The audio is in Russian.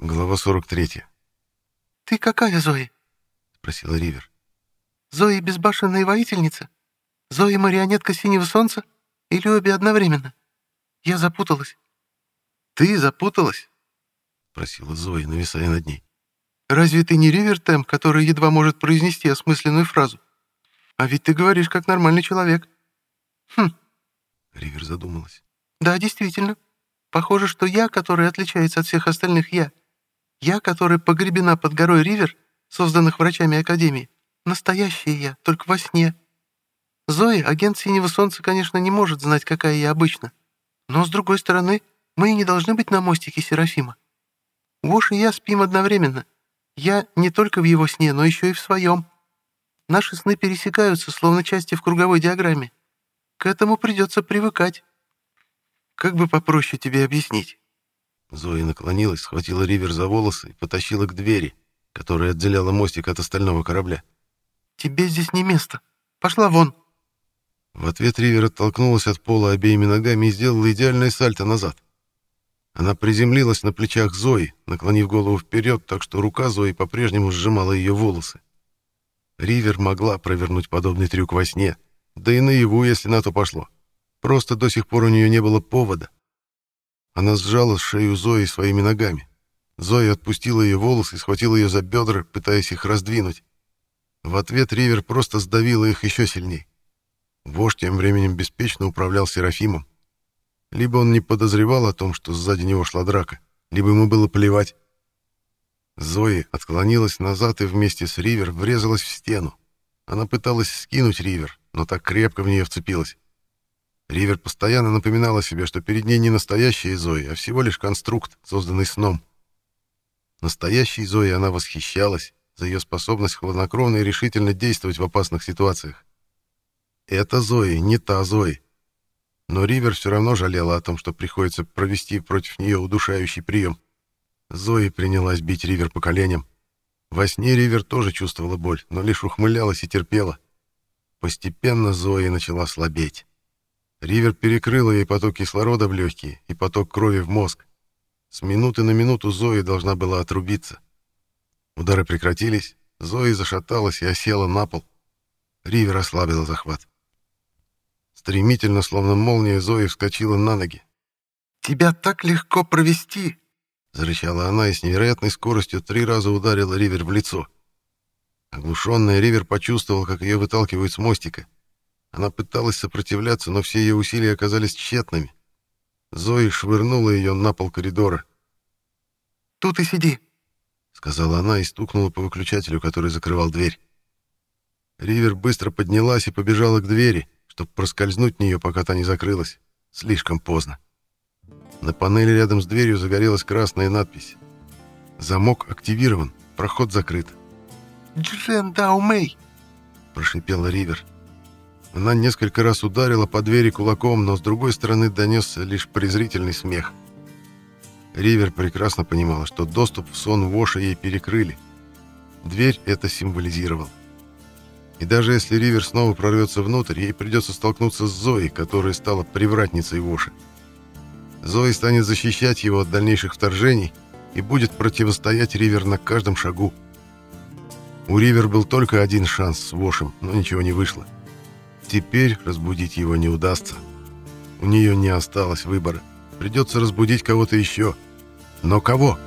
Глава 43. «Ты какая, Зои?» — спросила Ривер. «Зои безбашенная воительница? Зои марионетка синего солнца? Или обе одновременно? Я запуталась». «Ты запуталась?» — спросила Зои, нависая над ней. «Разве ты не Ривер Тэм, который едва может произнести осмысленную фразу? А ведь ты говоришь как нормальный человек». «Хм». Ривер задумалась. «Да, действительно. Похоже, что я, который отличается от всех остальных я, я, которая погребена под горой Ривер, созданных врачами Академии, настоящая я, только во сне. Зоя, агент Синего Солнца, конечно, не может знать, какая я обычно. Но, с другой стороны, мы и не должны быть на мостике Серафима. Вош и я спим одновременно. Я не только в его сне, но еще и в своем. Наши сны пересекаются, словно части в круговой диаграмме. К этому придется привыкать. Как бы попроще тебе объяснить? Зоя наклонилась, схватила Ривер за волосы и потащила к двери, которая отделяла мостик от остального корабля. «Тебе здесь не место. Пошла вон!» В ответ Ривер оттолкнулась от пола обеими ногами и сделала идеальное сальто назад. Она приземлилась на плечах Зои, наклонив голову вперед, так что рука Зои по-прежнему сжимала ее волосы. Ривер могла провернуть подобный трюк во сне, да и наяву, если на то пошло. Просто до сих пор у нее не было повода. Она сжала шею Зои своими ногами. Зоя отпустила ее волосы и схватила ее за бедра, пытаясь их раздвинуть. В ответ Ривер просто сдавила их еще сильней. Вождь тем временем беспечно управлял Серафимом. Либо он не подозревал о том, что сзади него шла драка, либо ему было плевать. Зои отклонилась назад и вместе с Ривер врезалась в стену. Она пыталась скинуть Ривер, но так крепко в нее вцепилась. Ривер постоянно напоминала себе, что перед ней не настоящая Зои, а всего лишь конструкт, созданный сном. Настоящей Зои она восхищалась за ее способность хладнокровно и решительно действовать в опасных ситуациях. Это Зои, не та Зои. Но Ривер все равно жалела о том, что приходится провести против нее удушающий прием. Зои принялась бить Ривер по коленям. Во сне Ривер тоже чувствовала боль, но лишь ухмылялась и терпела. Постепенно Зои начала слабеть. Ривер перекрыла ей поток кислорода в легкие и поток крови в мозг. С минуты на минуту Зои должна была отрубиться. Удары прекратились, Зои зашаталась и осела на пол. Ривер ослабила захват. Стремительно, словно молния, Зои вскочила на ноги. «Тебя так легко провести!» — зарычала она и с невероятной скоростью три раза ударила Ривер в лицо. Оглушенная Ривер почувствовала, как ее выталкивают с мостика — она пыталась сопротивляться, но все ее усилия оказались тщетными. Зои швырнула ее на пол коридора. «Тут и сиди», — сказала она и стукнула по выключателю, который закрывал дверь. Ривер быстро поднялась и побежала к двери, чтобы проскользнуть в нее, пока та не закрылась. Слишком поздно. На панели рядом с дверью загорелась красная надпись. «Замок активирован, проход закрыт». «Джен Даумэй!» — прошипела Ривер. «Ривер». Она несколько раз ударила по двери кулаком, но с другой стороны донесся лишь презрительный смех. Ривер прекрасно понимала, что доступ в сон Воша ей перекрыли. Дверь это символизировала. И даже если Ривер снова прорвется внутрь, ей придется столкнуться с Зоей, которая стала привратницей Воши. Зои станет защищать его от дальнейших вторжений и будет противостоять Ривер на каждом шагу. У Ривер был только один шанс с Вошем, но ничего не вышло. Теперь разбудить его не удастся. У нее не осталось выбора. Придется разбудить кого-то еще. Но кого?